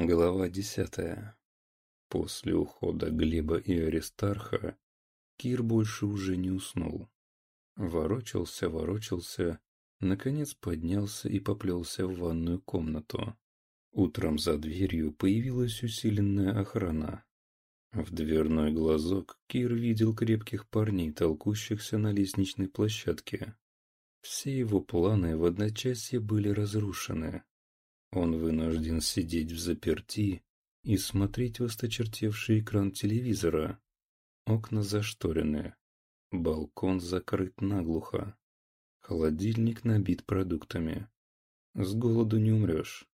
Глава десятая. После ухода Глеба и Аристарха Кир больше уже не уснул. Ворочался, ворочался, наконец поднялся и поплелся в ванную комнату. Утром за дверью появилась усиленная охрана. В дверной глазок Кир видел крепких парней, толкущихся на лестничной площадке. Все его планы в одночасье были разрушены. Он вынужден сидеть в заперти и смотреть в осточертевший экран телевизора. Окна зашторены. Балкон закрыт наглухо. Холодильник набит продуктами. С голоду не умрешь.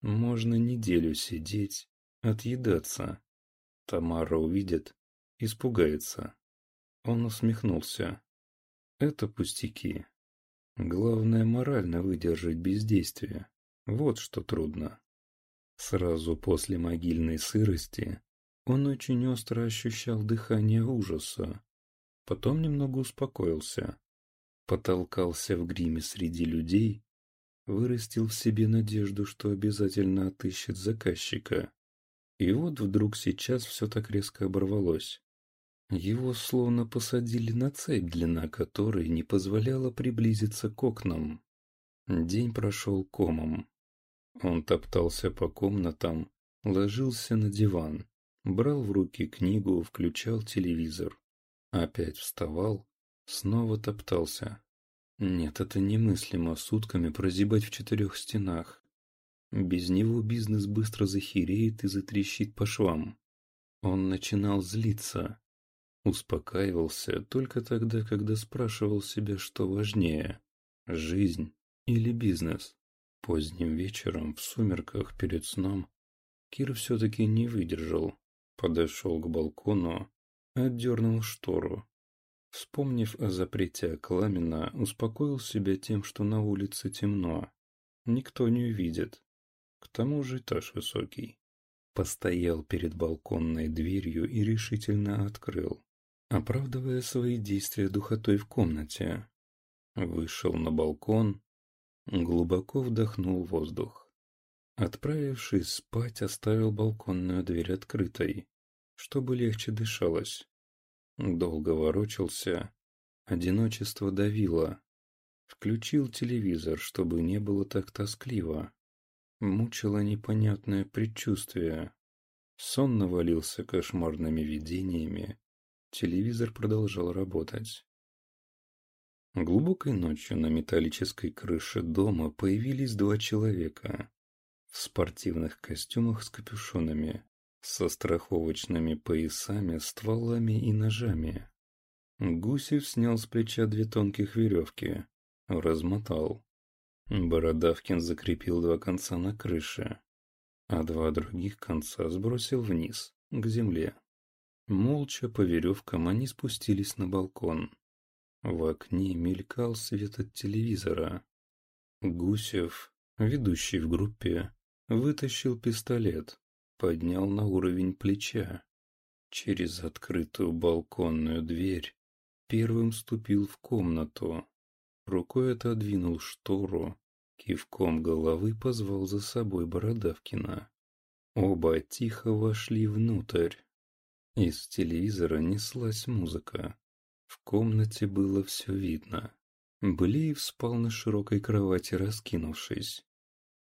Можно неделю сидеть, отъедаться. Тамара увидит, испугается. Он усмехнулся. Это пустяки. Главное морально выдержать бездействие. Вот что трудно. Сразу после могильной сырости он очень остро ощущал дыхание ужаса. Потом немного успокоился. Потолкался в гриме среди людей, вырастил в себе надежду, что обязательно отыщет заказчика. И вот вдруг сейчас все так резко оборвалось. Его словно посадили на цепь, длина которой не позволяла приблизиться к окнам. День прошел комом. Он топтался по комнатам, ложился на диван, брал в руки книгу, включал телевизор. Опять вставал, снова топтался. Нет, это немыслимо сутками прозябать в четырех стенах. Без него бизнес быстро захереет и затрещит по швам. Он начинал злиться. Успокаивался только тогда, когда спрашивал себя, что важнее – жизнь или бизнес. Поздним вечером, в сумерках перед сном, Кир все-таки не выдержал. Подошел к балкону, отдернул штору. Вспомнив о запрете Акламина, успокоил себя тем, что на улице темно. Никто не увидит. К тому же этаж высокий. Постоял перед балконной дверью и решительно открыл, оправдывая свои действия духотой в комнате. Вышел на балкон, Глубоко вдохнул воздух. Отправившись спать, оставил балконную дверь открытой, чтобы легче дышалось. Долго ворочался, одиночество давило. Включил телевизор, чтобы не было так тоскливо. Мучило непонятное предчувствие. Сон навалился кошмарными видениями. Телевизор продолжал работать. Глубокой ночью на металлической крыше дома появились два человека в спортивных костюмах с капюшонами, со страховочными поясами, стволами и ножами. Гусев снял с плеча две тонких веревки, размотал. Бородавкин закрепил два конца на крыше, а два других конца сбросил вниз, к земле. Молча по веревкам они спустились на балкон. В окне мелькал свет от телевизора. Гусев, ведущий в группе, вытащил пистолет, поднял на уровень плеча. Через открытую балконную дверь первым ступил в комнату. Рукой отодвинул штору, кивком головы позвал за собой Бородавкина. Оба тихо вошли внутрь. Из телевизора неслась музыка. В комнате было все видно. Блеев спал на широкой кровати, раскинувшись.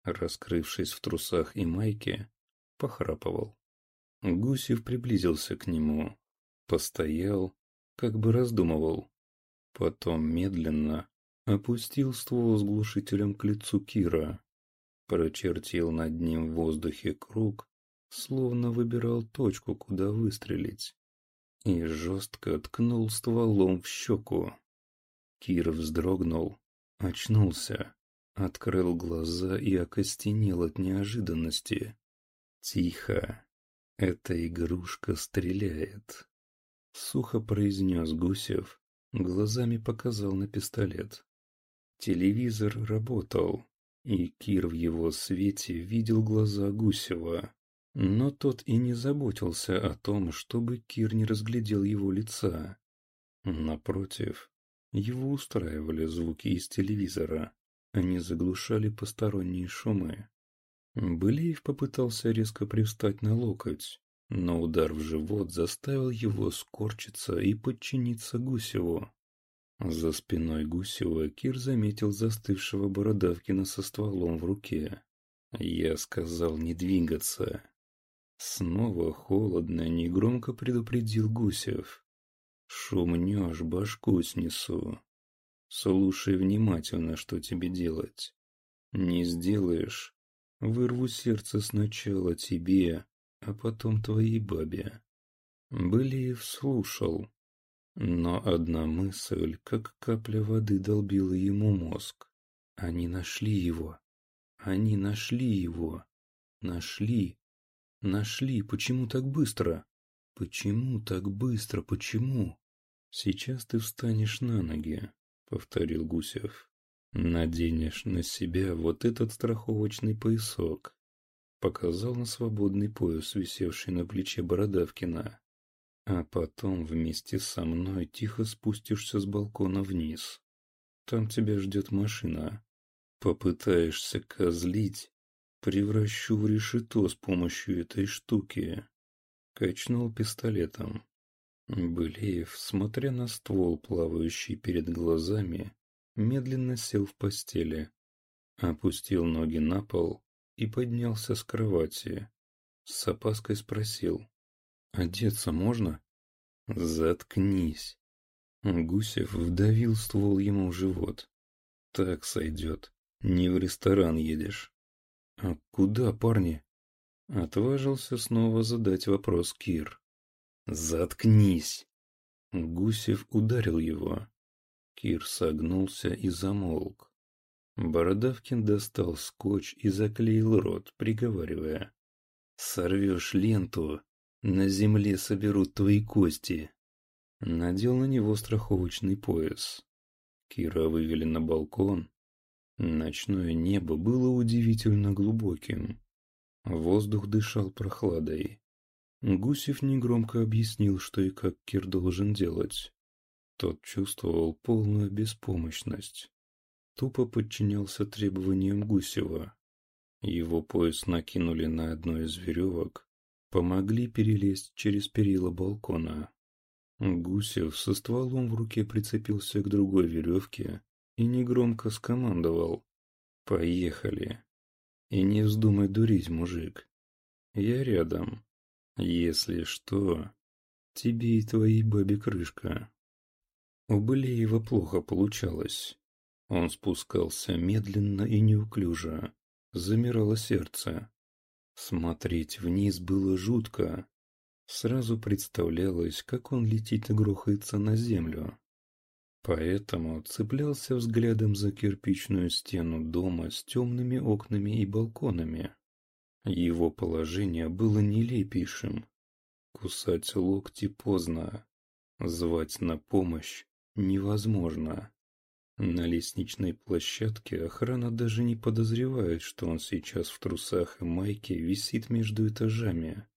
Раскрывшись в трусах и майке, похрапывал. Гусев приблизился к нему, постоял, как бы раздумывал. Потом медленно опустил ствол с глушителем к лицу Кира, прочертил над ним в воздухе круг, словно выбирал точку, куда выстрелить и жестко ткнул стволом в щеку. Кир вздрогнул, очнулся, открыл глаза и окостенел от неожиданности. «Тихо! Эта игрушка стреляет!» Сухо произнес Гусев, глазами показал на пистолет. Телевизор работал, и Кир в его свете видел глаза Гусева. Но тот и не заботился о том, чтобы Кир не разглядел его лица. Напротив, его устраивали звуки из телевизора, они заглушали посторонние шумы. Былиев попытался резко привстать на локоть, но удар в живот заставил его скорчиться и подчиниться Гусеву. За спиной Гусева Кир заметил застывшего Бородавкина со стволом в руке. Я сказал не двигаться. Снова холодно, негромко предупредил Гусев. Шумнешь, башку снесу. Слушай внимательно, что тебе делать. Не сделаешь, вырву сердце сначала тебе, а потом твоей бабе. Былиев слушал, но одна мысль, как капля воды, долбила ему мозг. Они нашли его. Они нашли его. Нашли. Нашли. Почему так быстро? Почему так быстро? Почему? Сейчас ты встанешь на ноги, повторил Гусев. Наденешь на себя вот этот страховочный поясок. Показал на свободный пояс, висевший на плече Бородавкина. А потом вместе со мной тихо спустишься с балкона вниз. Там тебя ждет машина. Попытаешься козлить, превращу в решето с помощью этой штуки. Качнул пистолетом. Былеев, смотря на ствол, плавающий перед глазами, медленно сел в постели, опустил ноги на пол и поднялся с кровати. С опаской спросил. «Одеться можно?» «Заткнись!» Гусев вдавил ствол ему в живот. «Так сойдет. Не в ресторан едешь. А куда, парни? Отважился снова задать вопрос Кир. Заткнись. Гусев ударил его. Кир согнулся и замолк. Бородавкин достал скотч и заклеил рот, приговаривая. «Сорвешь ленту, на земле соберут твои кости». Надел на него страховочный пояс. Кира вывели на балкон, Ночное небо было удивительно глубоким. Воздух дышал прохладой. Гусев негромко объяснил, что и как Кир должен делать. Тот чувствовал полную беспомощность. Тупо подчинялся требованиям Гусева. Его пояс накинули на одну из веревок, помогли перелезть через перила балкона. Гусев со стволом в руке прицепился к другой веревке и негромко скомандовал «Поехали!» И не вздумай дурить, мужик. Я рядом. Если что, тебе и твоей бабе крышка. У Былеева плохо получалось. Он спускался медленно и неуклюже. Замирало сердце. Смотреть вниз было жутко. Сразу представлялось, как он летит и грохается на землю. Поэтому цеплялся взглядом за кирпичную стену дома с темными окнами и балконами. Его положение было нелепейшим. Кусать локти поздно. Звать на помощь невозможно. На лестничной площадке охрана даже не подозревает, что он сейчас в трусах и майке висит между этажами.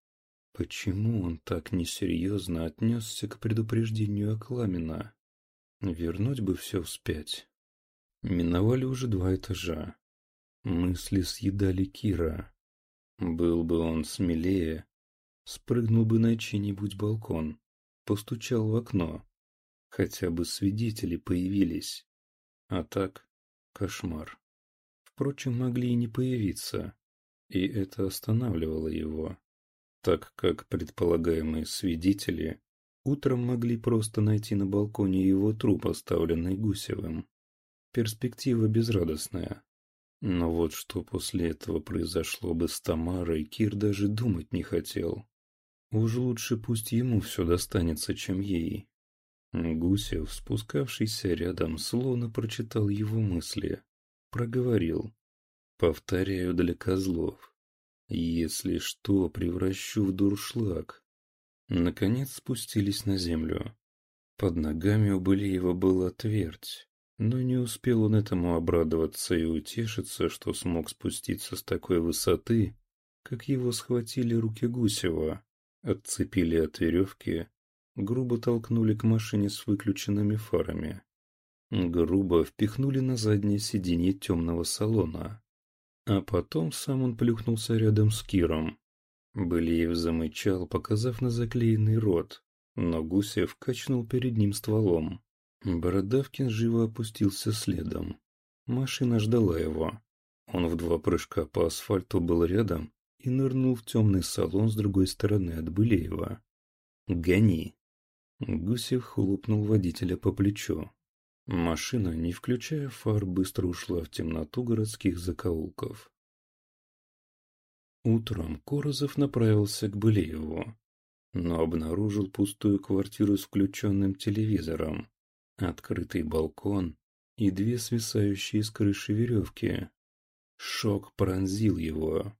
Почему он так несерьезно отнесся к предупреждению Акламина? Вернуть бы все вспять. Миновали уже два этажа. Мысли съедали Кира. Был бы он смелее, спрыгнул бы на чей-нибудь балкон, постучал в окно. Хотя бы свидетели появились. А так, кошмар. Впрочем, могли и не появиться, и это останавливало его, так как предполагаемые свидетели Утром могли просто найти на балконе его труп, оставленный Гусевым. Перспектива безрадостная. Но вот что после этого произошло бы с Тамарой, Кир даже думать не хотел. Уж лучше пусть ему все достанется, чем ей. Гусев, спускавшийся рядом, словно прочитал его мысли. Проговорил. Повторяю для козлов. Если что, превращу в дуршлаг. Наконец спустились на землю. Под ногами у Былиева была твердь, но не успел он этому обрадоваться и утешиться, что смог спуститься с такой высоты, как его схватили руки Гусева, отцепили от веревки, грубо толкнули к машине с выключенными фарами. Грубо впихнули на заднее сиденье темного салона. А потом сам он плюхнулся рядом с Киром. Былиев замычал, показав на заклеенный рот, но Гусев качнул перед ним стволом. Бородавкин живо опустился следом. Машина ждала его. Он в два прыжка по асфальту был рядом и нырнул в темный салон с другой стороны от Былеева. «Гони!» Гусев хлопнул водителя по плечу. Машина, не включая фар, быстро ушла в темноту городских закоулков. Утром Корозов направился к Былееву, но обнаружил пустую квартиру с включенным телевизором, открытый балкон и две свисающие с крыши веревки. Шок пронзил его.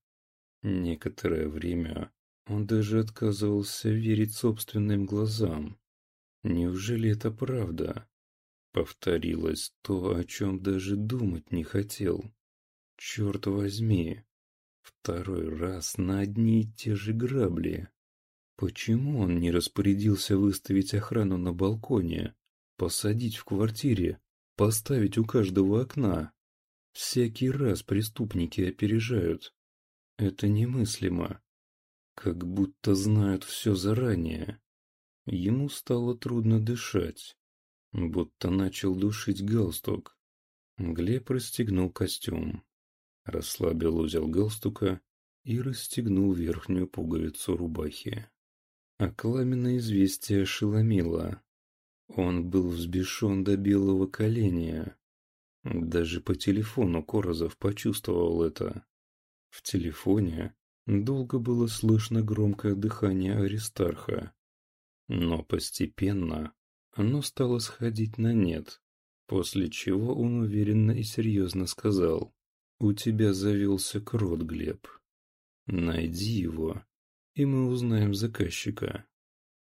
Некоторое время он даже отказывался верить собственным глазам. Неужели это правда? Повторилось то, о чем даже думать не хотел. Черт возьми, второй раз на одни и те же грабли. Почему он не распорядился выставить охрану на балконе, посадить в квартире, поставить у каждого окна? Всякий раз преступники опережают. Это немыслимо. Как будто знают все заранее. Ему стало трудно дышать, будто начал душить галстук. Глеб расстегнул костюм, расслабил узел галстука и расстегнул верхнюю пуговицу рубахи. А Кламина известие ошеломило. Он был взбешен до белого коленя. Даже по телефону Корозов почувствовал это. В телефоне долго было слышно громкое дыхание Аристарха. Но постепенно оно стало сходить на нет, после чего он уверенно и серьезно сказал «У тебя завелся крот, Глеб. Найди его, и мы узнаем заказчика».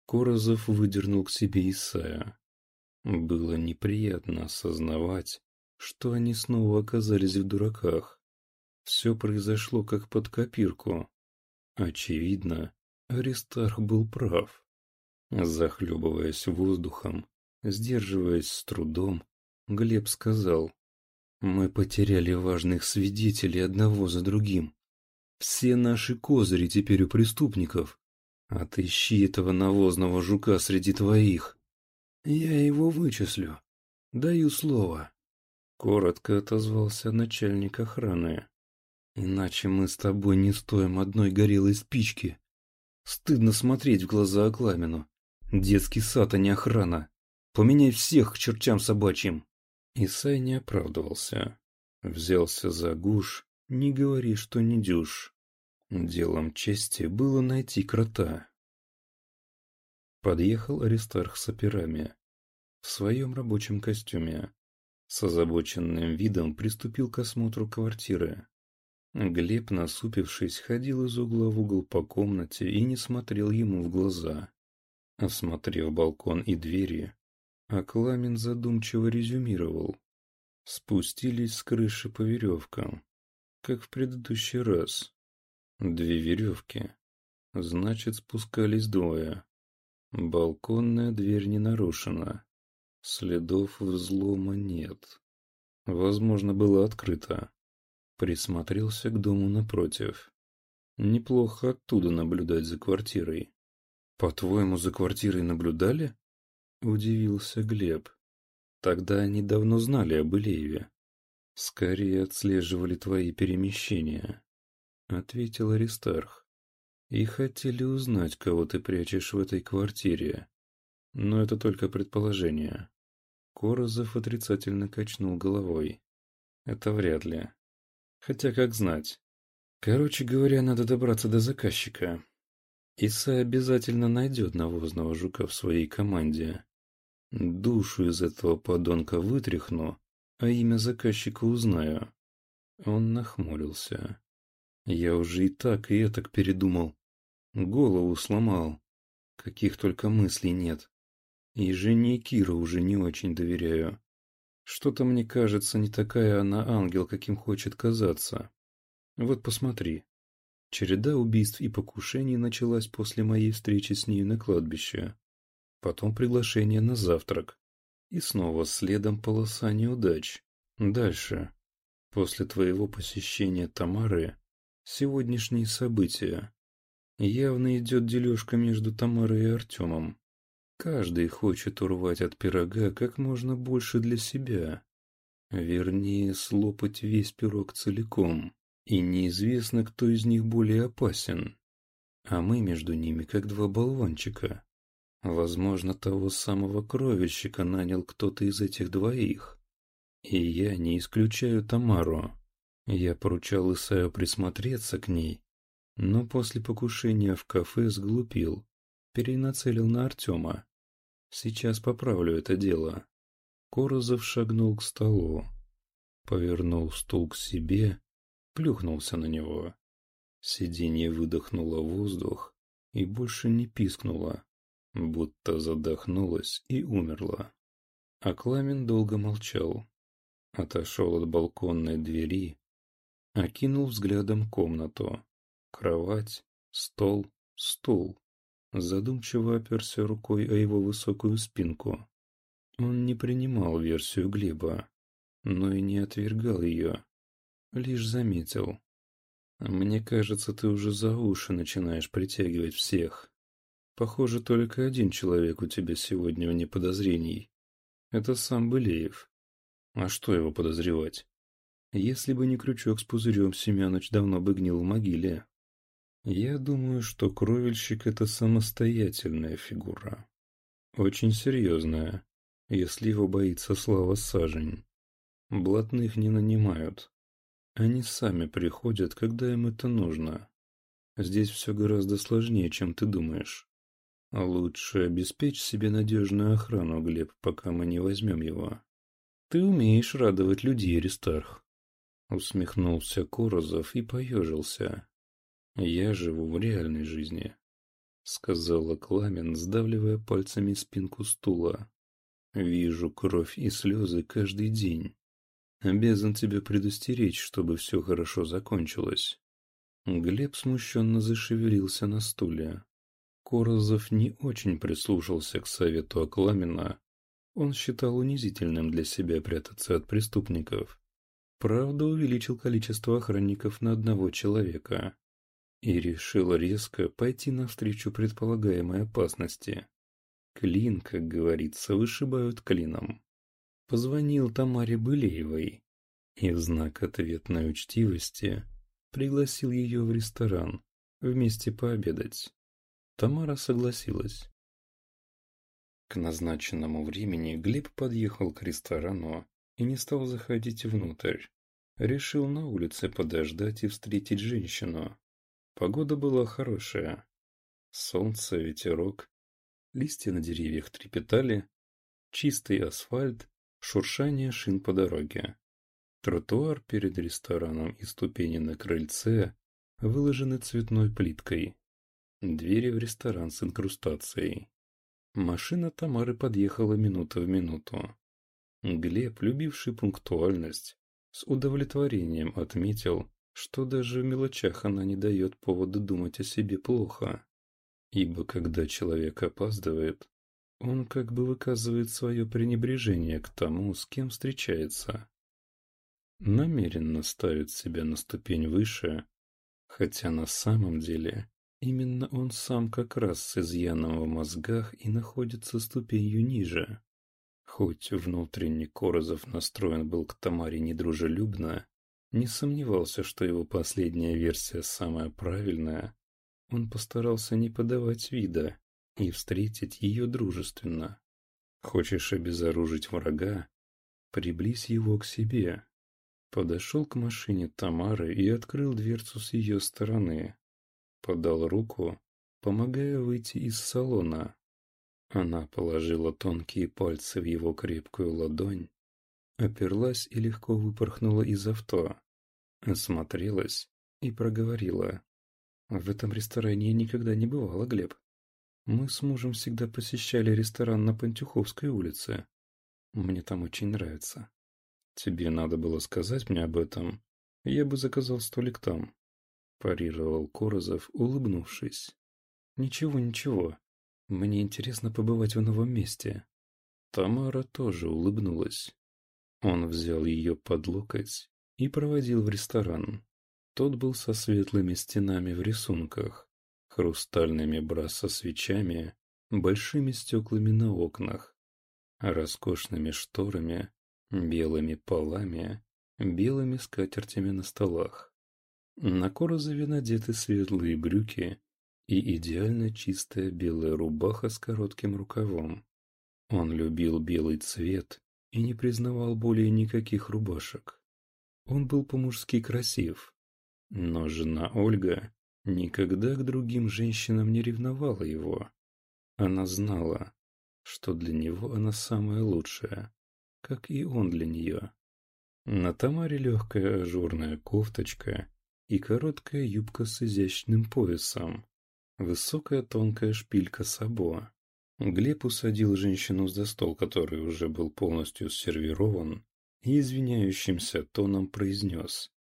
Корозов выдернул к себе Исая. Было неприятно осознавать, что они снова оказались в дураках. Все произошло как под копирку. Очевидно, Аристарх был прав. Захлебываясь воздухом, сдерживаясь с трудом, Глеб сказал, «Мы потеряли важных свидетелей одного за другим. Все наши козыри теперь у преступников. Отыщи этого навозного жука среди твоих. Я его вычислю. Даю слово». Коротко отозвался начальник охраны. «Иначе мы с тобой не стоим одной горелой спички. Стыдно смотреть в глаза Акламину. Детский сад, а не охрана. Поменяй всех к чертям собачьим. Исай не оправдывался. Взялся за гуш, не говори, что не дюшь. Делом чести было найти крота. Подъехал Аристарх с операми. В своем рабочем костюме. С озабоченным видом приступил к осмотру квартиры. Глеб, насупившись, ходил из угла в угол по комнате и не смотрел ему в глаза. Осмотрев балкон и двери, Акламин задумчиво резюмировал. Спустились с крыши по веревкам, как в предыдущий раз. Две веревки. Значит, спускались двое. Балконная дверь не нарушена. Следов взлома нет. Возможно, было открыто. Присмотрелся к дому напротив. Неплохо оттуда наблюдать за квартирой. «По-твоему, за квартирой наблюдали?» — удивился Глеб. «Тогда они давно знали об Илееве. Скорее отслеживали твои перемещения», — ответил Аристарх. «И хотели узнать, кого ты прячешь в этой квартире. Но это только предположение». Корозов отрицательно качнул головой. «Это вряд ли. Хотя как знать. Короче говоря, надо добраться до заказчика. Иса обязательно найдет навозного жука в своей команде. Душу из этого подонка вытряхну, а имя заказчика узнаю. Он нахмурился. Я уже и так, и этак передумал. Голову сломал. Каких только мыслей нет. И жене Кира уже не очень доверяю. Что-то мне кажется, не такая она ангел, каким хочет казаться. Вот посмотри. Череда убийств и покушений началась после моей встречи с ней на кладбище. Потом приглашение на завтрак. И снова следом полоса неудач. Дальше. После твоего посещения Тамары сегодняшние события. Явно идет дележка между Тамарой и Артемом. Каждый хочет урвать от пирога как можно больше для себя. Вернее, слопать весь пирог целиком. И неизвестно, кто из них более опасен. А мы между ними как два болванчика. Возможно, того самого кровельщика нанял кто-то из этих двоих. И я не исключаю Тамару. Я поручал Исаю присмотреться к ней, но после покушения в кафе сглупил, перенацелил на Артема. Сейчас поправлю это дело. Корозов шагнул к столу, повернул стул к себе, плюхнулся на него. Сиденье выдохнуло воздух и больше не пискнуло, будто задохнулось и умерла. А Кламен долго молчал. Отошел от балконной двери, окинул взглядом комнату. Кровать, стол, стул. Задумчиво оперся рукой о его высокую спинку. Он не принимал версию Глеба, но и не отвергал ее. Лишь заметил. «Мне кажется, ты уже за уши начинаешь притягивать всех. Похоже, только один человек у тебя сегодня вне подозрений. Это сам Былеев. А что его подозревать? Если бы не крючок с пузырем, Семенович давно бы гнил в могиле. Я думаю, что кровельщик — это самостоятельная фигура. Очень серьезная, если его боится слава сажень. Блатных не нанимают. Они сами приходят, когда им это нужно. Здесь все гораздо сложнее, чем ты думаешь. Лучше обеспечь себе надежную охрану, Глеб, пока мы не возьмем его. Ты умеешь радовать людей, Аристарх. Усмехнулся Корозов и поежился. «Я живу в реальной жизни», — сказала Кламен, сдавливая пальцами спинку стула. «Вижу кровь и слезы каждый день. Обязан тебя предостеречь, чтобы все хорошо закончилось». Глеб смущенно зашевелился на стуле. Корозов не очень прислушался к совету Акламина. Он считал унизительным для себя прятаться от преступников. Правда, увеличил количество охранников на одного человека и решил резко пойти навстречу предполагаемой опасности. Клин, как говорится, вышибают клином. Позвонил Тамаре Былеевой и в знак ответной учтивости пригласил ее в ресторан вместе пообедать. Тамара согласилась. К назначенному времени Глеб подъехал к ресторану и не стал заходить внутрь. Решил на улице подождать и встретить женщину. Погода была хорошая. Солнце, ветерок, листья на деревьях трепетали, чистый асфальт, шуршание шин по дороге. Тротуар перед рестораном и ступени на крыльце выложены цветной плиткой. Двери в ресторан с инкрустацией. Машина Тамары подъехала минута в минуту. Глеб, любивший пунктуальность, с удовлетворением отметил, что даже в мелочах она не дает повода думать о себе плохо. Ибо когда человек опаздывает, он как бы выказывает свое пренебрежение к тому, с кем встречается. Намеренно ставит себя на ступень выше, хотя на самом деле именно он сам как раз с изъяном в мозгах и находится ступенью ниже. Хоть внутренний Корозов настроен был к Тамаре недружелюбно, не сомневался, что его последняя версия самая правильная. Он постарался не подавать вида и встретить ее дружественно. Хочешь обезоружить врага? Приблизь его к себе. Подошел к машине Тамары и открыл дверцу с ее стороны. Подал руку, помогая выйти из салона. Она положила тонкие пальцы в его крепкую ладонь, оперлась и легко выпорхнула из авто. Осмотрелась и проговорила. В этом ресторане я никогда не бывала, Глеб. Мы с мужем всегда посещали ресторан на Пантюховской улице. Мне там очень нравится. Тебе надо было сказать мне об этом. Я бы заказал столик там. Парировал Корозов, улыбнувшись. Ничего, ничего. Мне интересно побывать в новом месте. Тамара тоже улыбнулась. Он взял ее под локоть и проводил в ресторан. Тот был со светлыми стенами в рисунках, хрустальными бра со свечами, большими стеклами на окнах, роскошными шторами, белыми полами, белыми скатертями на столах. На Корозове надеты светлые брюки и идеально чистая белая рубаха с коротким рукавом. Он любил белый цвет и не признавал более никаких рубашек. Он был по-мужски красив, но жена Ольга никогда к другим женщинам не ревновала его. Она знала, что для него она самая лучшая, как и он для нее. На Тамаре легкая ажурная кофточка и короткая юбка с изящным поясом, высокая тонкая шпилька сабо. Глеб усадил женщину за стол, который уже был полностью сервирован, и извиняющимся тоном произнес.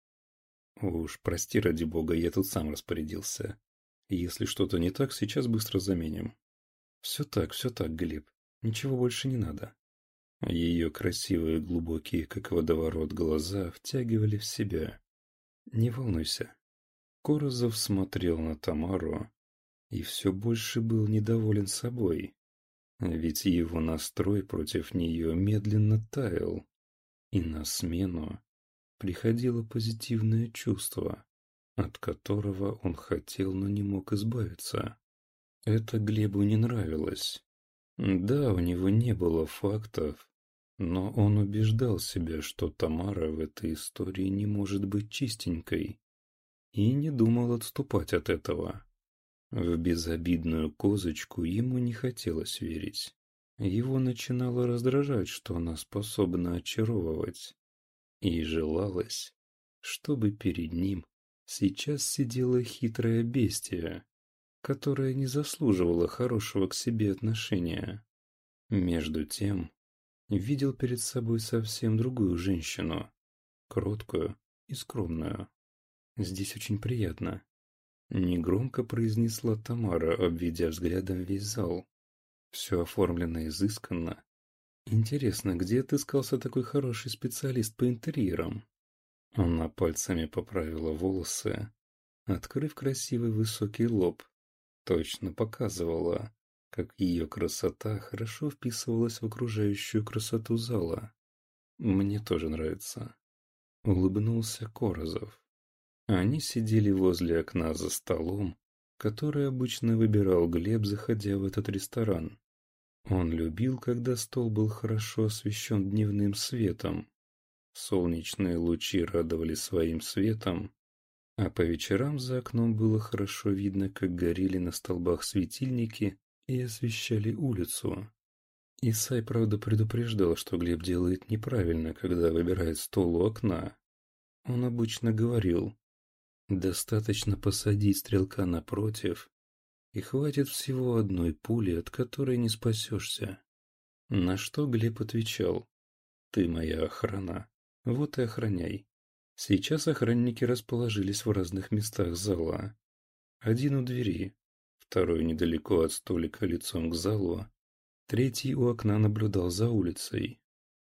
«Уж прости ради бога, я тут сам распорядился. Если что-то не так, сейчас быстро заменим». «Все так, все так, Глеб. Ничего больше не надо». Ее красивые, глубокие, как водоворот, глаза втягивали в себя. «Не волнуйся». Корозов смотрел на Тамару и все больше был недоволен собой. Ведь его настрой против нее медленно таял, и на смену приходило позитивное чувство, от которого он хотел, но не мог избавиться. Это Глебу не нравилось. Да, у него не было фактов, но он убеждал себя, что Тамара в этой истории не может быть чистенькой, и не думал отступать от этого. В безобидную козочку ему не хотелось верить. Его начинало раздражать, что она способна очаровывать. И желалось, чтобы перед ним сейчас сидела хитрая бестия, которая не заслуживала хорошего к себе отношения. Между тем, видел перед собой совсем другую женщину, кроткую и скромную. «Здесь очень приятно», — негромко произнесла Тамара, обведя взглядом весь зал. Все оформлено изысканно. Интересно, где отыскался такой хороший специалист по интерьерам? Она пальцами поправила волосы, открыв красивый высокий лоб. Точно показывала, как ее красота хорошо вписывалась в окружающую красоту зала. Мне тоже нравится. Улыбнулся Корозов. Они сидели возле окна за столом, который обычно выбирал Глеб, заходя в этот ресторан. Он любил, когда стол был хорошо освещен дневным светом. Солнечные лучи радовали своим светом, а по вечерам за окном было хорошо видно, как горели на столбах светильники и освещали улицу. Исай, правда, предупреждал, что Глеб делает неправильно, когда выбирает стол у окна. Он обычно говорил, достаточно посадить стрелка напротив, и хватит всего одной пули, от которой не спасешься. На что Глеб отвечал, ты моя охрана, вот и охраняй. Сейчас охранники расположились в разных местах зала. Один у двери, второй недалеко от столика лицом к залу, третий у окна наблюдал за улицей.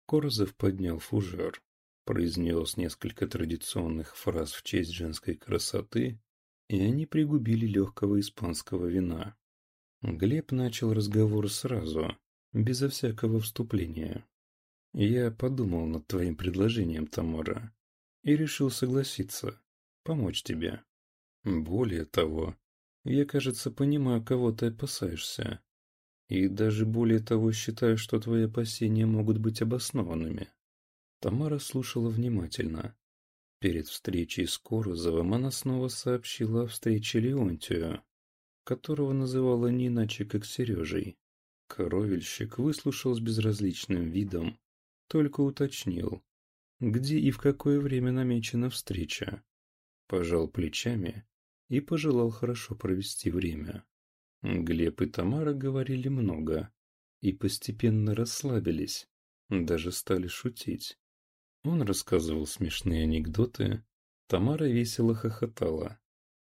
Корзов поднял фужер, произнес несколько традиционных фраз в честь женской красоты, и они пригубили легкого испанского вина. Глеб начал разговор сразу, безо всякого вступления. «Я подумал над твоим предложением, Тамара, и решил согласиться, помочь тебе. Более того, я, кажется, понимаю, кого ты опасаешься. И даже более того считаю, что твои опасения могут быть обоснованными. Тамара слушала внимательно. Перед встречей с Корозовым она снова сообщила о встрече Леонтию, которого называла не иначе, как Сережей. Коровельщик выслушал с безразличным видом, только уточнил, где и в какое время намечена встреча. Пожал плечами и пожелал хорошо провести время. Глеб и Тамара говорили много и постепенно расслабились, даже стали шутить. Он рассказывал смешные анекдоты, Тамара весело хохотала.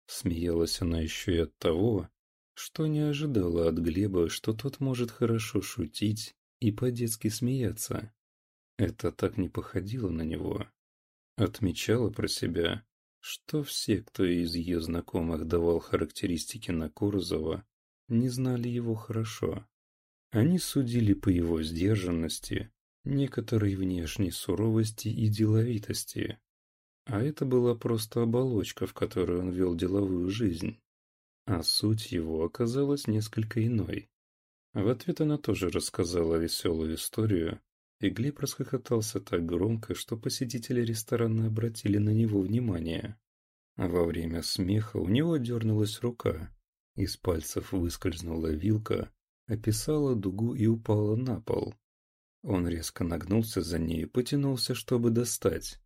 Смеялась она еще и от того, что не ожидала от Глеба, что тот может хорошо шутить и по-детски смеяться. Это так не походило на него. Отмечала про себя, что все, кто из ее знакомых давал характеристики на Курзова, не знали его хорошо. Они судили по его сдержанности, некоторой внешней суровости и деловитости. А это была просто оболочка, в которой он вел деловую жизнь. А суть его оказалась несколько иной. В ответ она тоже рассказала веселую историю, и Глеб расхохотался так громко, что посетители ресторана обратили на него внимание. Во время смеха у него дернулась рука, из пальцев выскользнула вилка, описала дугу и упала на пол. Он резко нагнулся за ней и потянулся, чтобы достать.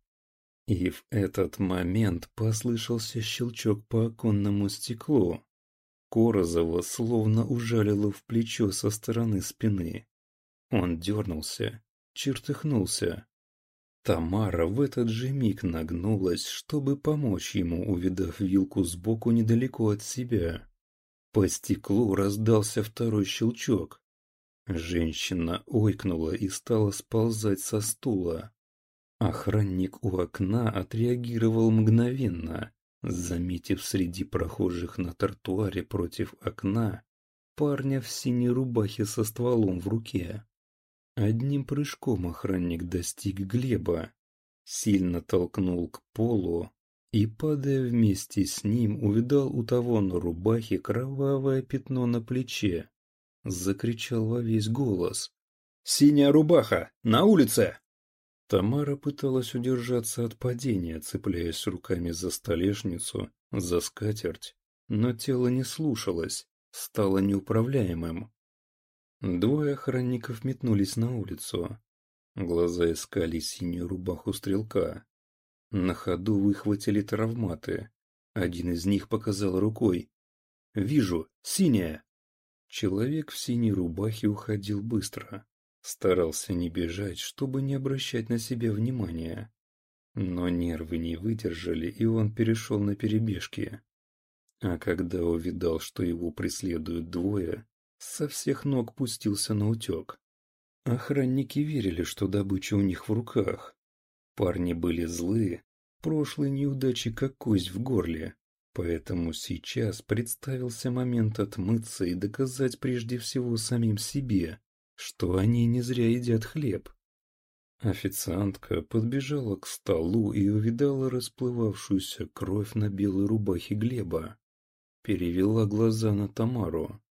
И в этот момент послышался щелчок по оконному стеклу. Корозова словно ужалило в плечо со стороны спины. Он дернулся, чертыхнулся. Тамара в этот же миг нагнулась, чтобы помочь ему, увидав вилку сбоку недалеко от себя. По стеклу раздался второй щелчок. Женщина ойкнула и стала сползать со стула. Охранник у окна отреагировал мгновенно, заметив среди прохожих на тротуаре против окна парня в синей рубахе со стволом в руке. Одним прыжком охранник достиг Глеба, сильно толкнул к полу и, падая вместе с ним, увидал у того на рубахе кровавое пятно на плече. Закричал во весь голос. «Синяя рубаха! На улице!» Тамара пыталась удержаться от падения, цепляясь руками за столешницу, за скатерть, но тело не слушалось, стало неуправляемым. Двое охранников метнулись на улицу. Глаза искали синюю рубаху стрелка. На ходу выхватили травматы. Один из них показал рукой. «Вижу! Синяя!» Человек в синей рубахе уходил быстро. Старался не бежать, чтобы не обращать на себя внимания. Но нервы не выдержали, и он перешел на перебежки. А когда увидал, что его преследуют двое, со всех ног пустился на утек. Охранники верили, что добыча у них в руках. Парни были злые, прошлые неудачи как кость в горле, поэтому сейчас представился момент отмыться и доказать прежде всего самим себе, что они не зря едят хлеб. Официантка подбежала к столу и увидала расплывавшуюся кровь на белой рубахе Глеба. Перевела глаза на Тамару.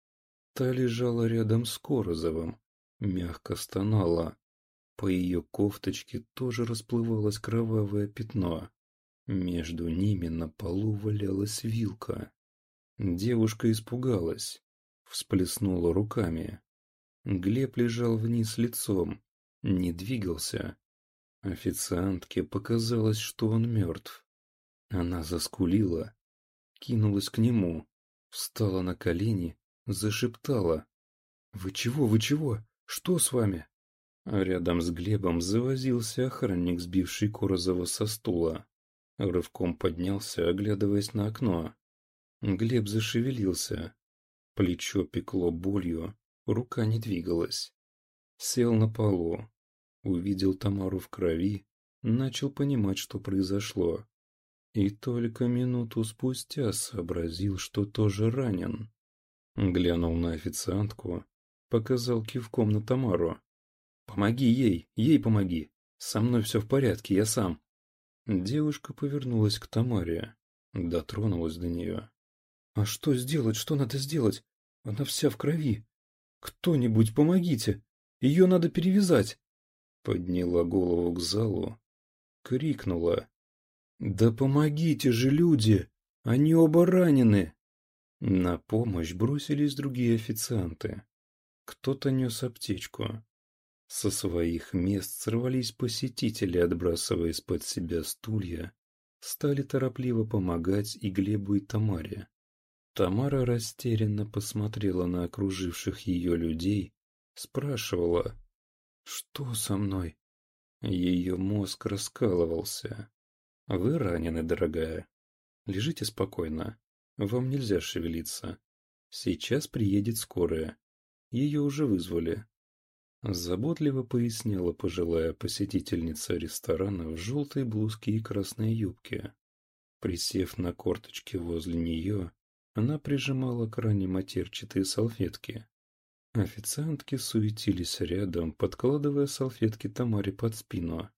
Та лежала рядом с Корозовым, мягко стонала. По ее кофточке тоже расплывалось кровавое пятно. Между ними на полу валялась вилка. Девушка испугалась, всплеснула руками. Глеб лежал вниз лицом, не двигался. Официантке показалось, что он мертв. Она заскулила, кинулась к нему, встала на колени Зашептала. «Вы чего, вы чего? Что с вами?» Рядом с Глебом завозился охранник, сбивший Корозова со стула. Рывком поднялся, оглядываясь на окно. Глеб зашевелился. Плечо пекло болью, рука не двигалась. Сел на полу. Увидел Тамару в крови, начал понимать, что произошло. И только минуту спустя сообразил, что тоже ранен. Глянул на официантку, показал кивком на Тамару. «Помоги ей, ей помоги. Со мной все в порядке, я сам». Девушка повернулась к Тамаре, дотронулась до нее. «А что сделать, что надо сделать? Она вся в крови. Кто-нибудь помогите, ее надо перевязать». Подняла голову к залу, крикнула. «Да помогите же, люди! Они оба ранены!» На помощь бросились другие официанты. Кто-то нес аптечку. Со своих мест сорвались посетители, отбрасывая из-под себя стулья, стали торопливо помогать и Глебу, и Тамаре. Тамара растерянно посмотрела на окруживших ее людей, спрашивала, «Что со мной?» Ее мозг раскалывался. «Вы ранены, дорогая. Лежите спокойно. Вам нельзя шевелиться. Сейчас приедет скорая. Ее уже вызвали. Заботливо поясняла пожилая посетительница ресторана в желтой блузке и красной юбке. Присев на корточки возле нее, она прижимала к ране матерчатые салфетки. Официантки суетились рядом, подкладывая салфетки Тамаре под спину.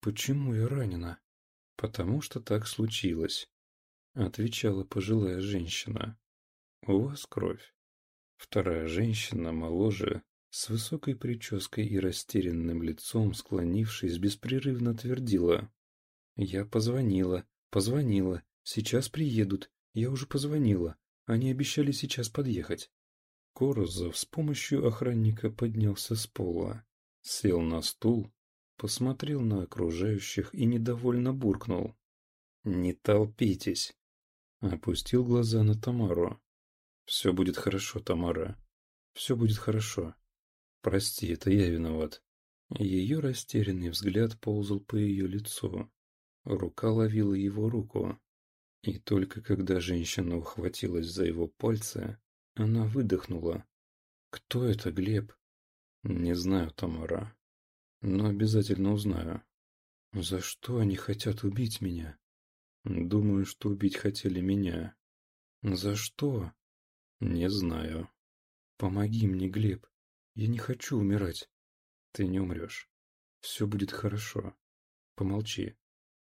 «Почему я ранена?» «Потому что так случилось», — отвечала пожилая женщина. «У вас кровь». Вторая женщина, моложе, с высокой прической и растерянным лицом, склонившись, беспрерывно твердила. «Я позвонила, позвонила, сейчас приедут, я уже позвонила, они обещали сейчас подъехать». Корозов с помощью охранника поднялся с пола, сел на стул, посмотрел на окружающих и недовольно буркнул. «Не толпитесь!» Опустил глаза на Тамару. «Все будет хорошо, Тамара. Все будет хорошо. Прости, это я виноват». Ее растерянный взгляд ползал по ее лицу. Рука ловила его руку. И только когда женщина ухватилась за его пальцы, она выдохнула. «Кто это, Глеб?» «Не знаю, Тамара. Но обязательно узнаю». «За что они хотят убить меня?» «Думаю, что убить хотели меня». «За что?» «Не знаю». «Помоги мне, Глеб. Я не хочу умирать». «Ты не умрешь. Все будет хорошо. Помолчи.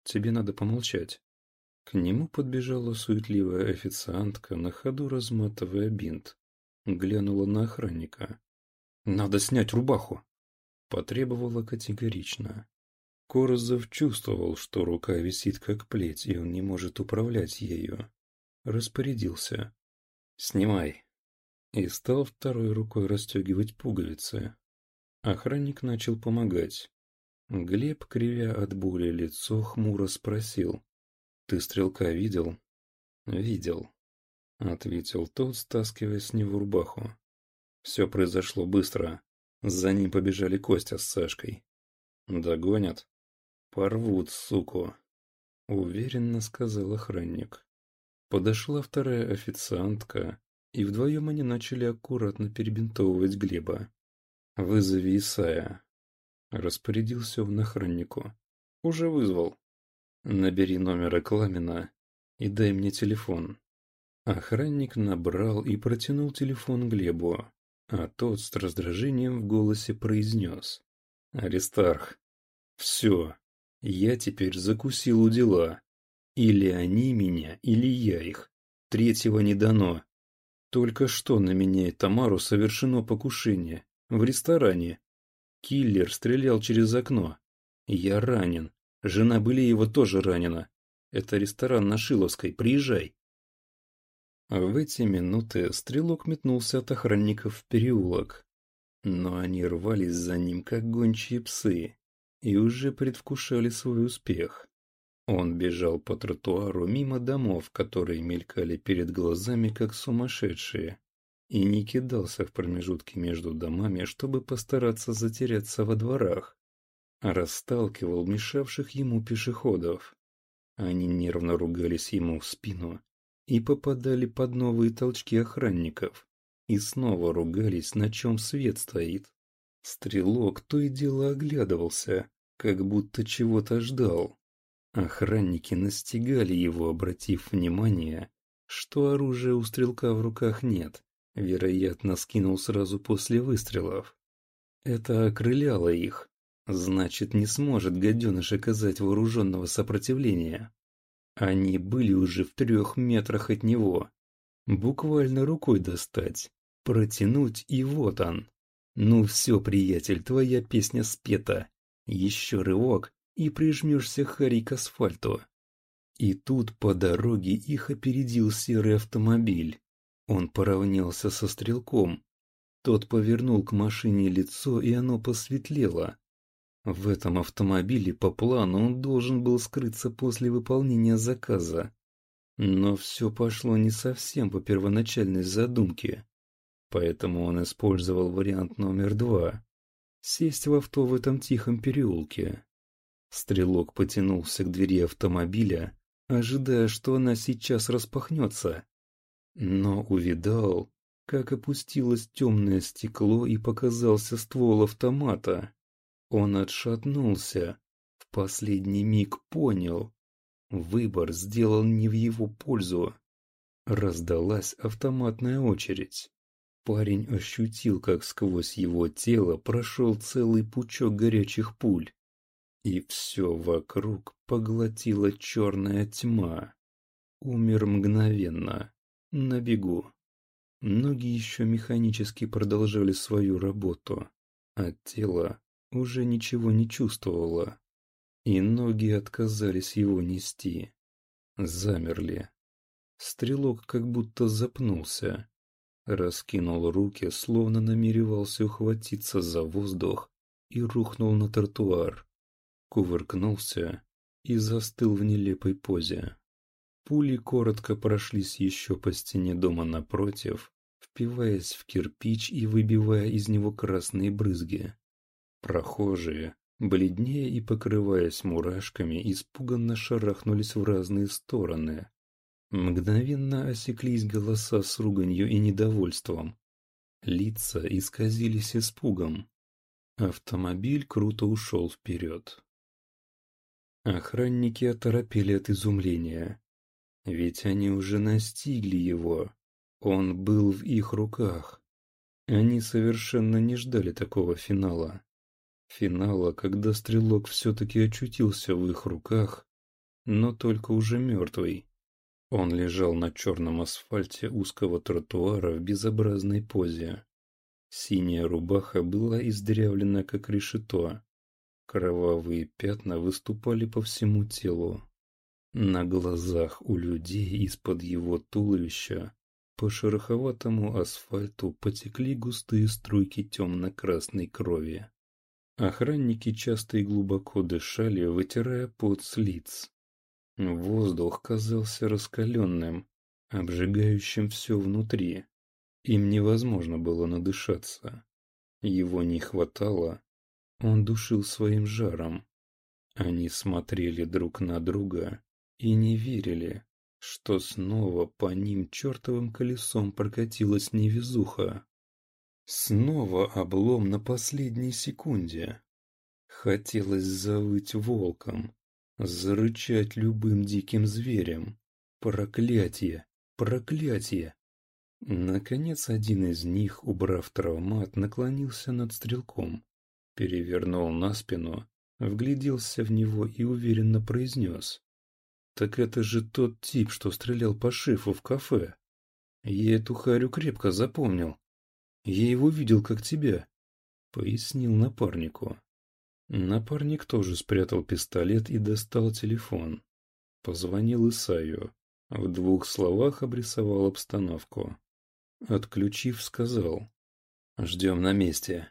Тебе надо помолчать». К нему подбежала суетливая официантка, на ходу разматывая бинт. Глянула на охранника. «Надо снять рубаху!» Потребовала категорично. Корозов чувствовал, что рука висит как плеть, и он не может управлять ею. Распорядился. «Снимай!» И стал второй рукой расстегивать пуговицы. Охранник начал помогать. Глеб, кривя от боли лицо, хмуро спросил. «Ты стрелка видел?» «Видел», — ответил тот, стаскивая с него рубаху. «Все произошло быстро. За ним побежали Костя с Сашкой. Догонят? Порвут, суку!» — уверенно сказал охранник. Подошла вторая официантка, и вдвоем они начали аккуратно перебинтовывать Глеба. «Вызови Исая», — распорядился он охраннику. «Уже вызвал». Набери номер Акламина и дай мне телефон. Охранник набрал и протянул телефон Глебу, а тот с раздражением в голосе произнес. «Аристарх, все, я теперь закусил у дела. Или они меня, или я их. Третьего не дано. Только что на меня и Тамару совершено покушение. В ресторане. Киллер стрелял через окно. Я ранен. Жена Былиева тоже ранена. Это ресторан на Шиловской. Приезжай. В эти минуты стрелок метнулся от охранников в переулок. Но они рвались за ним, как гончие псы, и уже предвкушали свой успех. Он бежал по тротуару мимо домов, которые мелькали перед глазами, как сумасшедшие, и не кидался в промежутки между домами, чтобы постараться затеряться во дворах расталкивал мешавших ему пешеходов. Они нервно ругались ему в спину и попадали под новые толчки охранников, и снова ругались, на чем свет стоит. Стрелок то и дело оглядывался, как будто чего-то ждал. Охранники настигали его, обратив внимание, что оружия у стрелка в руках нет, вероятно, скинул сразу после выстрелов. Это окрыляло их, Значит, не сможет гаденыш оказать вооруженного сопротивления. Они были уже в трех метрах от него. Буквально рукой достать, протянуть, и вот он. Ну все, приятель, твоя песня спета. Еще рывок, и прижмешься Харри к асфальту. И тут по дороге их опередил серый автомобиль. Он поравнялся со стрелком. Тот повернул к машине лицо, и оно посветлело. В этом автомобиле по плану он должен был скрыться после выполнения заказа. Но все пошло не совсем по первоначальной задумке. Поэтому он использовал вариант номер два — сесть в авто в этом тихом переулке. Стрелок потянулся к двери автомобиля, ожидая, что она сейчас распахнется. Но увидал, как опустилось темное стекло и показался ствол автомата. Он отшатнулся, в последний миг понял. Выбор сделан не в его пользу. Раздалась автоматная очередь. Парень ощутил, как сквозь его тело прошел целый пучок горячих пуль. И все вокруг поглотила черная тьма. Умер мгновенно, на бегу. Ноги еще механически продолжали свою работу, а тело уже ничего не чувствовало. И ноги отказались его нести. Замерли. Стрелок как будто запнулся. Раскинул руки, словно намеревался ухватиться за воздух и рухнул на тротуар. Кувыркнулся и застыл в нелепой позе. Пули коротко прошлись еще по стене дома напротив, впиваясь в кирпич и выбивая из него красные брызги. Прохожие, бледнее и покрываясь мурашками, испуганно шарахнулись в разные стороны. Мгновенно осеклись голоса с руганью и недовольством. Лица исказились испугом. Автомобиль круто ушел вперед. Охранники оторопели от изумления. Ведь они уже настигли его. Он был в их руках. Они совершенно не ждали такого финала. Финала, когда стрелок все-таки очутился в их руках, но только уже мертвый. Он лежал на черном асфальте узкого тротуара в безобразной позе. Синяя рубаха была издрявлена, как решето. Кровавые пятна выступали по всему телу. На глазах у людей из-под его туловища по шероховатому асфальту потекли густые струйки темно-красной крови. Охранники часто и глубоко дышали, вытирая пот с лиц. Воздух казался раскаленным, обжигающим все внутри. Им невозможно было надышаться. Его не хватало, он душил своим жаром. Они смотрели друг на друга и не верили, что снова по ним чертовым колесом прокатилась невезуха. Снова облом на последней секунде. Хотелось завыть волком, зарычать любым диким зверем. Проклятие! Проклятие! Наконец один из них, убрав травмат, наклонился над стрелком перевернул на спину, вгляделся в него и уверенно произнес. «Так это же тот тип, что стрелял по шефу в кафе. Я эту харю крепко запомнил. Я его видел, как тебя», — пояснил напарнику. Напарник тоже спрятал пистолет и достал телефон. Позвонил Исаю. В двух словах обрисовал обстановку. Отключив, сказал. «Ждем на месте».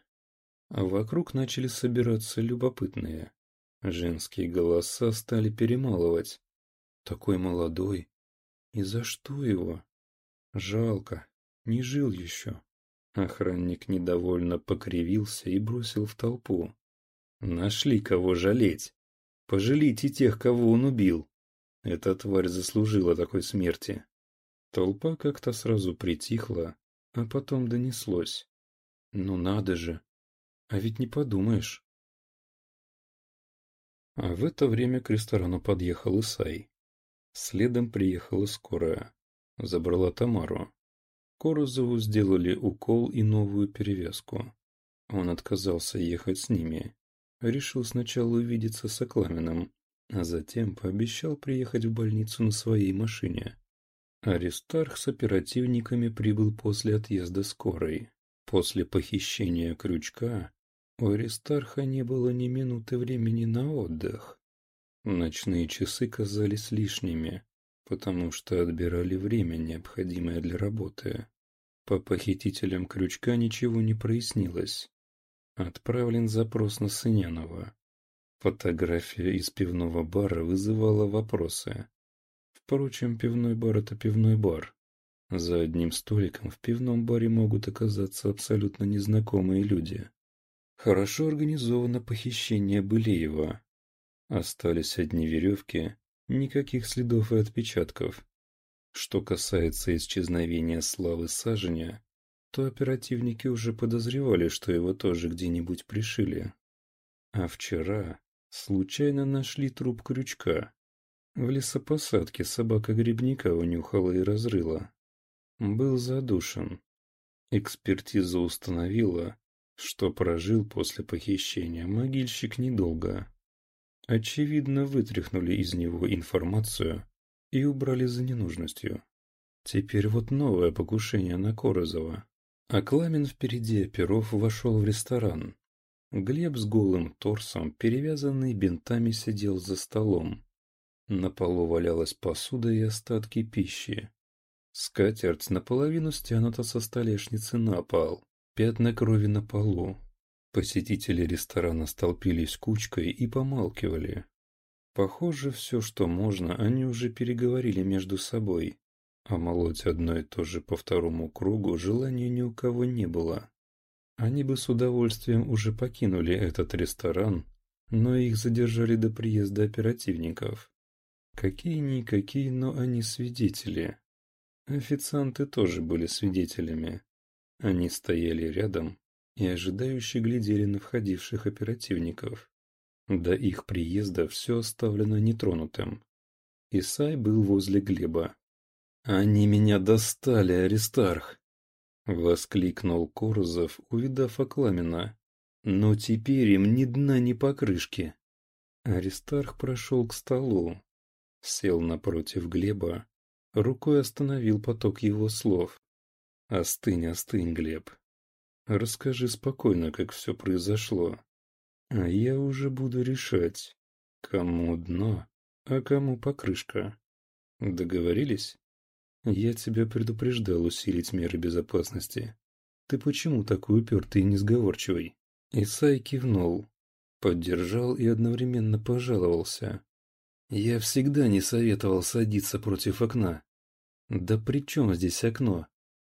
Вокруг начали собираться любопытные. Женские голоса стали перемалывать. Такой молодой. И за что его? Жалко. Не жил еще. Охранник недовольно покривился и бросил в толпу. Нашли кого жалеть. Пожалейте тех, кого он убил. Эта тварь заслужила такой смерти. Толпа как-то сразу притихла, а потом донеслось. Ну надо же, а ведь не подумаешь. А в это время к ресторану подъехал Исай. Следом приехала скорая. Забрала Тамару. Корозову сделали укол и новую перевязку. Он отказался ехать с ними. Решил сначала увидеться с Окламиным, а затем пообещал приехать в больницу на своей машине. Аристарх с оперативниками прибыл после отъезда скорой. После похищения крючка у Аристарха не было ни минуты времени на отдых. Ночные часы казались лишними, потому что отбирали время, необходимое для работы. По похитителям крючка ничего не прояснилось. Отправлен запрос на Сынянова. Фотография из пивного бара вызывала вопросы. Впрочем, пивной бар – это пивной бар. За одним столиком в пивном баре могут оказаться абсолютно незнакомые люди. Хорошо организовано похищение Былеева. Остались одни веревки, никаких следов и отпечатков. Что касается исчезновения Славы Саженя, то оперативники уже подозревали, что его тоже где-нибудь пришили. А вчера случайно нашли труп крючка. В лесопосадке собака грибника унюхала и разрыла. Был задушен. Экспертиза установила, что прожил после похищения могильщик недолго. Очевидно, вытряхнули из него информацию и убрали за ненужностью. Теперь вот новое покушение на Корозова. А Кламен впереди оперов вошел в ресторан. Глеб с голым торсом, перевязанный бинтами, сидел за столом. На полу валялась посуда и остатки пищи. Скатерть наполовину стянута со столешницы на пол. Пятна крови на полу. Посетители ресторана столпились кучкой и помалкивали. Похоже, все, что можно, они уже переговорили между собой. А молоть одно и то же по второму кругу желания ни у кого не было. Они бы с удовольствием уже покинули этот ресторан, но их задержали до приезда оперативников. Какие-никакие, но они свидетели. Официанты тоже были свидетелями. Они стояли рядом и ожидающе глядели на входивших оперативников. До их приезда все оставлено нетронутым. Исай был возле Глеба. «Они меня достали, Аристарх!» — воскликнул Корзов, увидав Акламина. «Но теперь им ни дна, ни покрышки!» Аристарх прошел к столу, сел напротив Глеба, рукой остановил поток его слов. «Остынь, остынь, Глеб. Расскажи спокойно, как все произошло. А я уже буду решать, кому дно, а кому покрышка. Договорились? Я тебя предупреждал усилить меры безопасности. Ты почему такой упертый и несговорчивый? Исай кивнул, поддержал и одновременно пожаловался. Я всегда не советовал садиться против окна. Да при чем здесь окно?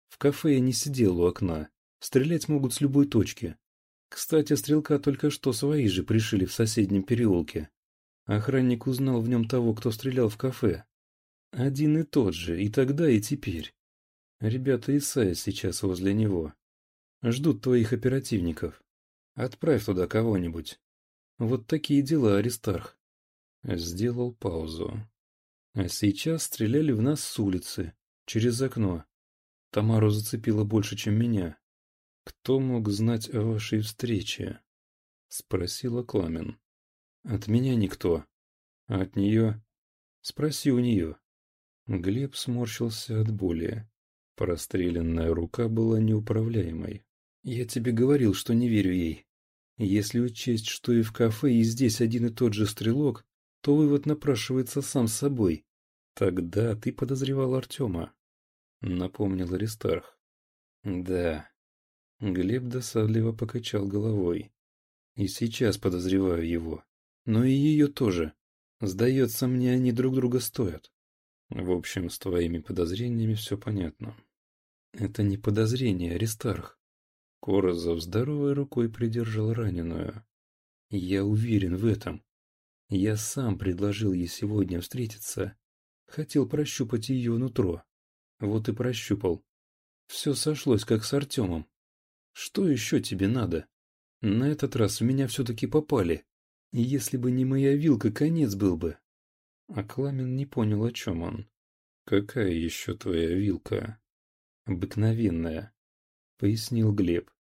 В кафе я не сидел у окна. Стрелять могут с любой точки. Кстати, стрелка только что свои же пришили в соседнем переулке. Охранник узнал в нем того, кто стрелял в кафе. Один и тот же, и тогда, и теперь. Ребята Исая сейчас возле него. Ждут твоих оперативников. Отправь туда кого-нибудь. Вот такие дела, Аристарх. Сделал паузу. А сейчас стреляли в нас с улицы, через окно. Тамару зацепило больше, чем меня. «Кто мог знать о вашей встрече?» — спросила Кламен. «От меня никто. А от нее?» «Спроси у нее». Глеб сморщился от боли. Простреленная рука была неуправляемой. «Я тебе говорил, что не верю ей. Если учесть, что и в кафе, и здесь один и тот же стрелок, то вывод напрашивается сам собой. Тогда ты подозревал Артема», — напомнил Аристарх. «Да, Глеб досадливо покачал головой. И сейчас подозреваю его. Но и ее тоже. Сдается мне, они друг друга стоят. В общем, с твоими подозрениями все понятно. Это не подозрение, Аристарх. Корозов здоровой рукой придержал раненую. Я уверен в этом. Я сам предложил ей сегодня встретиться. Хотел прощупать ее нутро. Вот и прощупал. Все сошлось, как с Артемом. Что еще тебе надо? На этот раз в меня все-таки попали. Если бы не моя вилка, конец был бы. А Кламен не понял, о чем он. Какая еще твоя вилка? Обыкновенная, пояснил Глеб.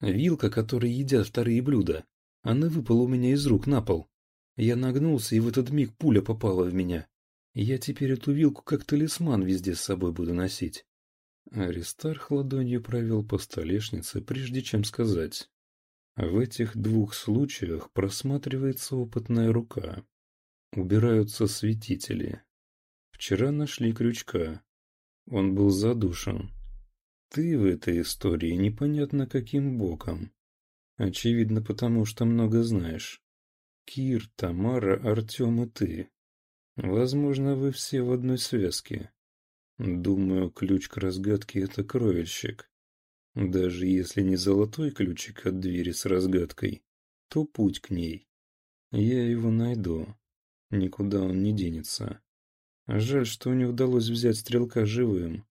Вилка, которой едят вторые блюда. Она выпала у меня из рук на пол. Я нагнулся, и в этот миг пуля попала в меня. Я теперь эту вилку как талисман везде с собой буду носить. Аристарх ладонью провел по столешнице, прежде чем сказать. В этих двух случаях просматривается опытная рука. Убираются светители. Вчера нашли крючка. Он был задушен. Ты в этой истории непонятно каким боком. Очевидно, потому что много знаешь. Кир, Тамара, Артем и ты. Возможно, вы все в одной связке. Думаю, ключ к разгадке — это кровельщик. Даже если не золотой ключик от двери с разгадкой, то путь к ней. Я его найду. Никуда он не денется. Жаль, что не удалось взять стрелка живым.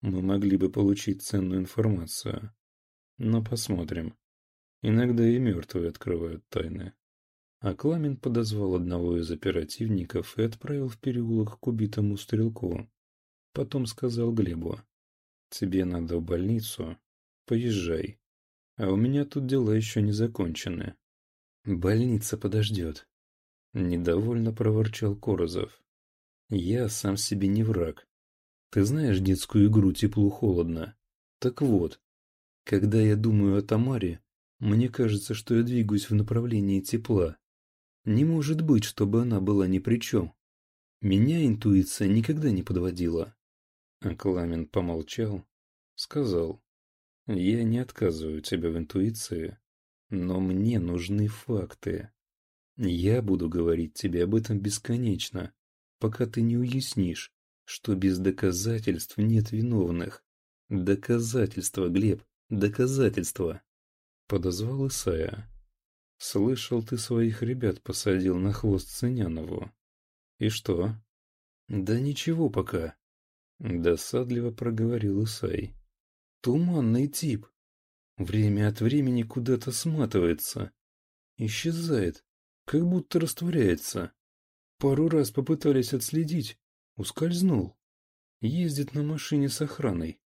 мы могли бы получить ценную информацию. Но посмотрим. Иногда и мертвые открывают тайны. А Кламен подозвал одного из оперативников и отправил в переулок к убитому стрелку. Потом сказал Глебу. «Тебе надо в больницу. Поезжай. А у меня тут дела еще не закончены». «Больница подождет», — недовольно проворчал Корозов. «Я сам себе не враг. Ты знаешь детскую игру «Тепло-холодно»? Так вот, когда я думаю о Тамаре, мне кажется, что я двигаюсь в направлении тепла. Не может быть, чтобы она была ни при чем. Меня интуиция никогда не подводила. А Кламен помолчал, сказал, «Я не отказываю тебе в интуиции, но мне нужны факты. Я буду говорить тебе об этом бесконечно, пока ты не уяснишь, что без доказательств нет виновных. Доказательства, Глеб, доказательства!» Подозвал Исая. «Слышал, ты своих ребят посадил на хвост Сынянову. И что?» «Да ничего пока», — досадливо проговорил Исай. «Туманный тип. Время от времени куда-то сматывается. Исчезает, как будто растворяется. Пару раз попытались отследить, ускользнул. Ездит на машине с охраной.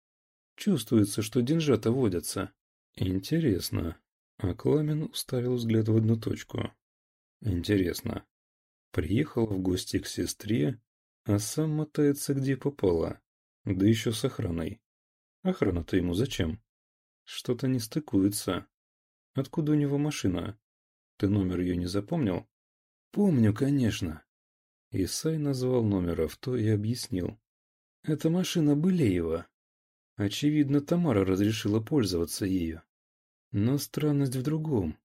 Чувствуется, что деньжата водятся. Интересно. А Кламен уставил взгляд в одну точку. Интересно. Приехал в гости к сестре, а сам мотается где попало. Да еще с охраной. Охрана-то ему зачем? Что-то не стыкуется. Откуда у него машина? Ты номер ее не запомнил? Помню, конечно. Исай назвал номер авто и объяснил. Это машина Былеева. Очевидно, Тамара разрешила пользоваться ею. Но странность в другом.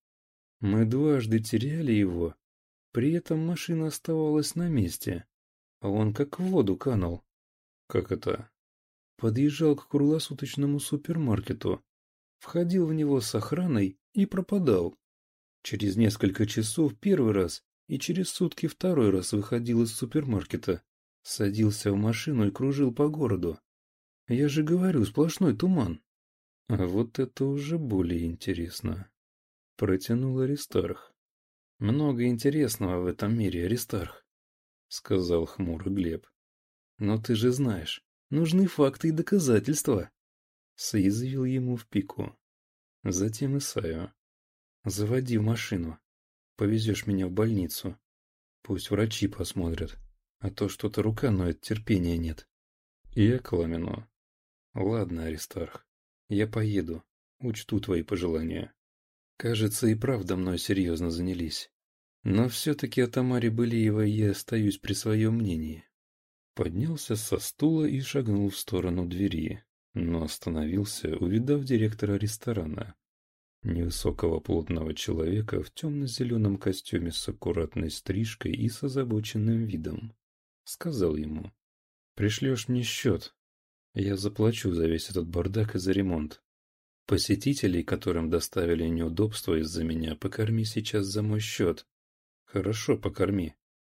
Мы дважды теряли его, при этом машина оставалась на месте, а он как в воду канул. Как это? Подъезжал к круглосуточному супермаркету, входил в него с охраной и пропадал. Через несколько часов первый раз и через сутки второй раз выходил из супермаркета, садился в машину и кружил по городу. Я же говорю, сплошной туман. А вот это уже более интересно. Протянул Аристарх. Много интересного в этом мире, Аристарх, сказал хмуро Глеб. Но ты же знаешь, нужны факты и доказательства. Соязвил ему в пику. Затем Исаю. Заводи в машину. Повезешь меня в больницу. Пусть врачи посмотрят, а то что-то рука ноет, терпения нет. Я Кламину. Ладно, Аристарх, я поеду, учту твои пожелания. Кажется, и правда мной серьезно занялись. Но все-таки о Тамаре Былиевой я остаюсь при своем мнении. Поднялся со стула и шагнул в сторону двери, но остановился, увидав директора ресторана. Невысокого плотного человека в темно-зеленом костюме с аккуратной стрижкой и с озабоченным видом. Сказал ему, «Пришлешь мне счет, я заплачу за весь этот бардак и за ремонт. Посетителей, которым доставили неудобства из-за меня, покорми сейчас за мой счет. Хорошо, покорми.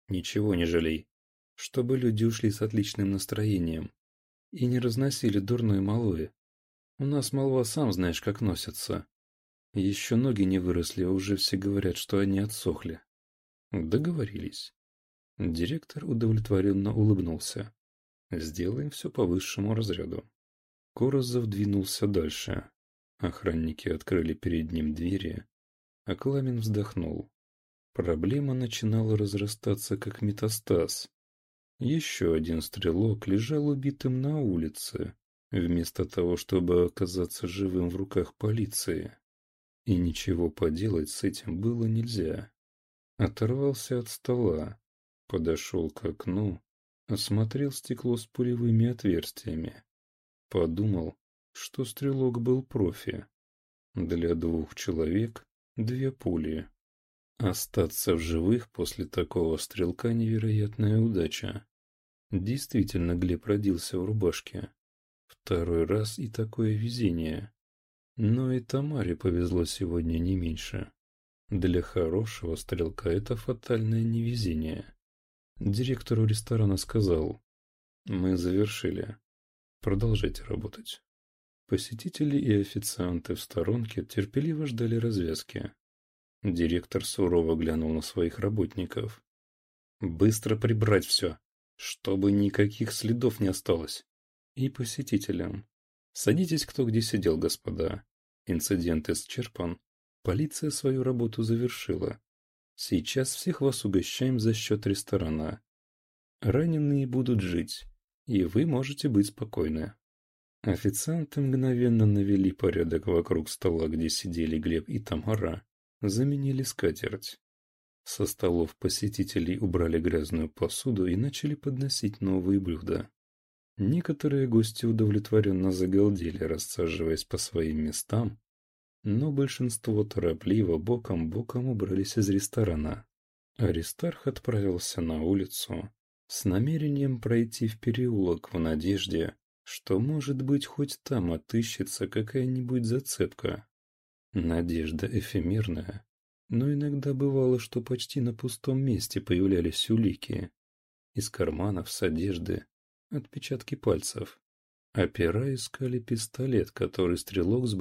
Ничего не жалей. Чтобы люди ушли с отличным настроением. И не разносили дурной молвы. У нас молва сам знаешь, как носится. Еще ноги не выросли, а уже все говорят, что они отсохли. Договорились. Директор удовлетворенно улыбнулся. Сделаем все по высшему разряду. Корозов двинулся дальше. Охранники открыли перед ним двери, а Кламен вздохнул. Проблема начинала разрастаться как метастаз. Еще один стрелок лежал убитым на улице, вместо того, чтобы оказаться живым в руках полиции. И ничего поделать с этим было нельзя. Оторвался от стола, подошел к окну Осмотрел стекло с пулевыми отверстиями. Подумал, что стрелок был профи. Для двух человек две пули. Остаться в живых после такого стрелка невероятная удача. Действительно, Глеб родился в рубашке. Второй раз и такое везение. Но и Тамаре повезло сегодня не меньше. Для хорошего стрелка это фатальное невезение. Директору ресторана сказал, «Мы завершили. Продолжайте работать. Посетители и официанты в сторонке терпеливо ждали развязки. Директор сурово глянул на своих работников. «Быстро прибрать все, чтобы никаких следов не осталось. И посетителям. Садитесь кто где сидел, господа. Инцидент исчерпан. Полиция свою работу завершила. Сейчас всех вас угощаем за счет ресторана. Раненые будут жить, и вы можете быть спокойны. Официанты мгновенно навели порядок вокруг стола, где сидели Глеб и Тамара, заменили скатерть. Со столов посетителей убрали грязную посуду и начали подносить новые блюда. Некоторые гости удовлетворенно загалдели, рассаживаясь по своим местам, но большинство торопливо боком-боком убрались из ресторана. Аристарх отправился на улицу с намерением пройти в переулок в надежде, что, может быть, хоть там отыщется какая-нибудь зацепка. Надежда эфемерная, но иногда бывало, что почти на пустом месте появлялись улики. Из карманов с одежды отпечатки пальцев. Опера искали пистолет, который стрелок сбросил